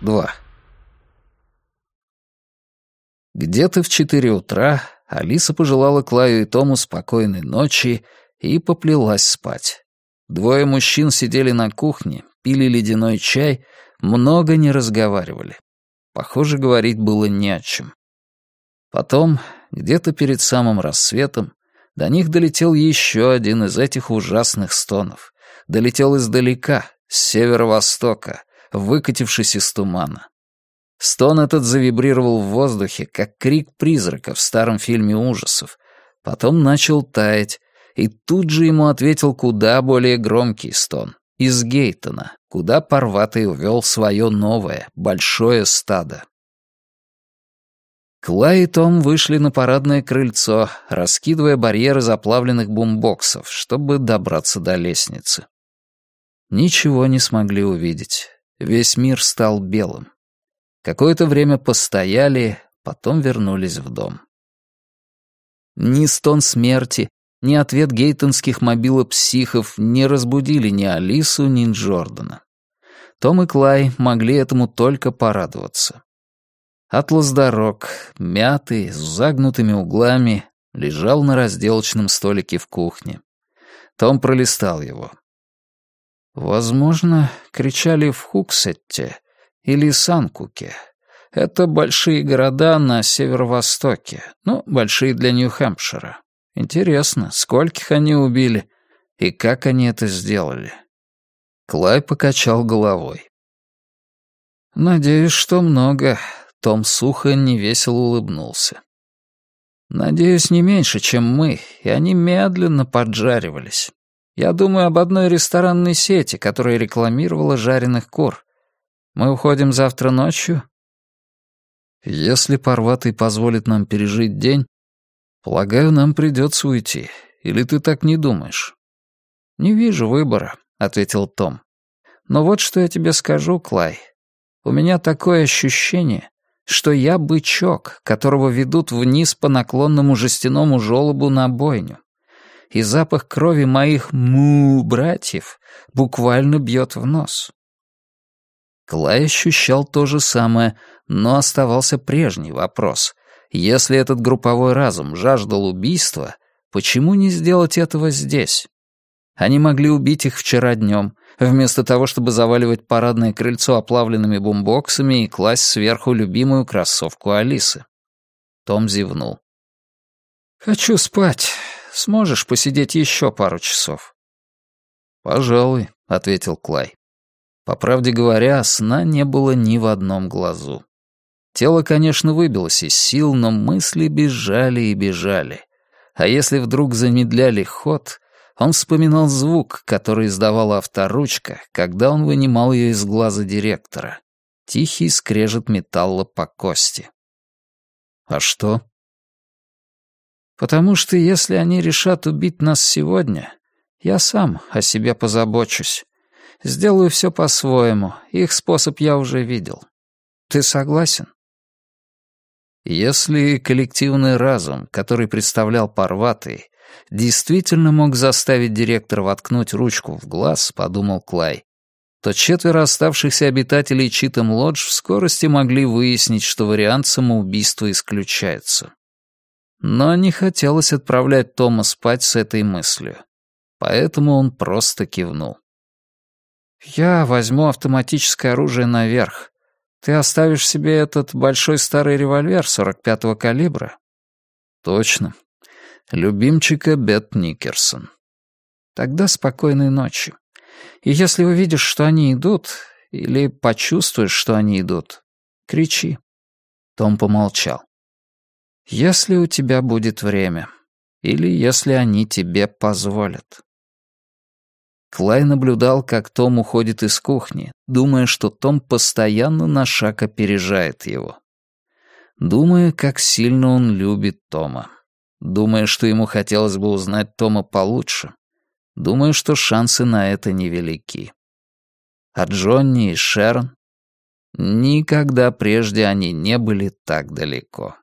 2. Где-то в 4 утра Алиса пожелала Клаю и Тому спокойной ночи и поплелась спать. Двое мужчин сидели на кухне, пили ледяной чай, много не разговаривали. Похоже, говорить было не о чем. Потом, где-то перед самым рассветом, до них долетел еще один из этих ужасных стонов. Долетел издалека, с северо-востока, выкатившись из тумана. Стон этот завибрировал в воздухе, как крик призрака в старом фильме ужасов. Потом начал таять, и тут же ему ответил куда более громкий стон. Из Гейтона, куда Парватый увел свое новое, большое стадо. Клай и Том вышли на парадное крыльцо, раскидывая барьеры заплавленных бумбоксов, чтобы добраться до лестницы. Ничего не смогли увидеть. Весь мир стал белым. Какое-то время постояли, потом вернулись в дом. Ни стон смерти, ни ответ гейтонских мобилопсихов не разбудили ни Алису, ни Джордана. Том и Клай могли этому только порадоваться. Атлас дорог, мятый, с загнутыми углами, лежал на разделочном столике в кухне. Том пролистал его. Возможно, кричали в Хуксетте или Санкуке. Это большие города на северо-востоке, ну, большие для Нью-Хэмпшира. Интересно, скольких они убили и как они это сделали? Клай покачал головой. «Надеюсь, что много», — Том сухо невесело улыбнулся. «Надеюсь, не меньше, чем мы, и они медленно поджаривались. Я думаю об одной ресторанной сети, которая рекламировала жареных кур. Мы уходим завтра ночью?» «Если Парватый позволит нам пережить день, полагаю, нам придется уйти. Или ты так не думаешь?» «Не вижу выбора», — ответил Том. «Но вот что я тебе скажу, Клай. У меня такое ощущение, что я бычок, которого ведут вниз по наклонному жестяному желобу на бойню и запах крови моих му-братьев буквально бьет в нос. Клай ощущал то же самое, но оставался прежний вопрос. Если этот групповой разум жаждал убийства, почему не сделать этого здесь? Они могли убить их вчера днем, вместо того, чтобы заваливать парадное крыльцо оплавленными бумбоксами и класть сверху любимую кроссовку Алисы. Том зевнул. «Хочу спать. Сможешь посидеть еще пару часов?» «Пожалуй», — ответил Клай. По правде говоря, сна не было ни в одном глазу. Тело, конечно, выбилось из сил, но мысли бежали и бежали. А если вдруг замедляли ход, он вспоминал звук, который издавала авторучка, когда он вынимал ее из глаза директора. Тихий скрежет металла по кости. «А что?» Потому что если они решат убить нас сегодня, я сам о себе позабочусь. Сделаю все по-своему, их способ я уже видел. Ты согласен? Если коллективный разум, который представлял Парватый, действительно мог заставить директора воткнуть ручку в глаз, подумал Клай, то четверо оставшихся обитателей Читом-Лодж в скорости могли выяснить, что вариант самоубийства исключается. Но не хотелось отправлять Тома спать с этой мыслью. Поэтому он просто кивнул. «Я возьму автоматическое оружие наверх. Ты оставишь себе этот большой старый револьвер 45-го калибра?» «Точно. Любимчика Бет Никерсон». «Тогда спокойной ночи. И если увидишь, что они идут, или почувствуешь, что они идут, кричи». Том помолчал. Если у тебя будет время. Или если они тебе позволят. Клай наблюдал, как Том уходит из кухни, думая, что Том постоянно на шаг опережает его. Думая, как сильно он любит Тома. Думая, что ему хотелось бы узнать Тома получше. Думая, что шансы на это невелики. А Джонни и Шерон? Никогда прежде они не были так далеко.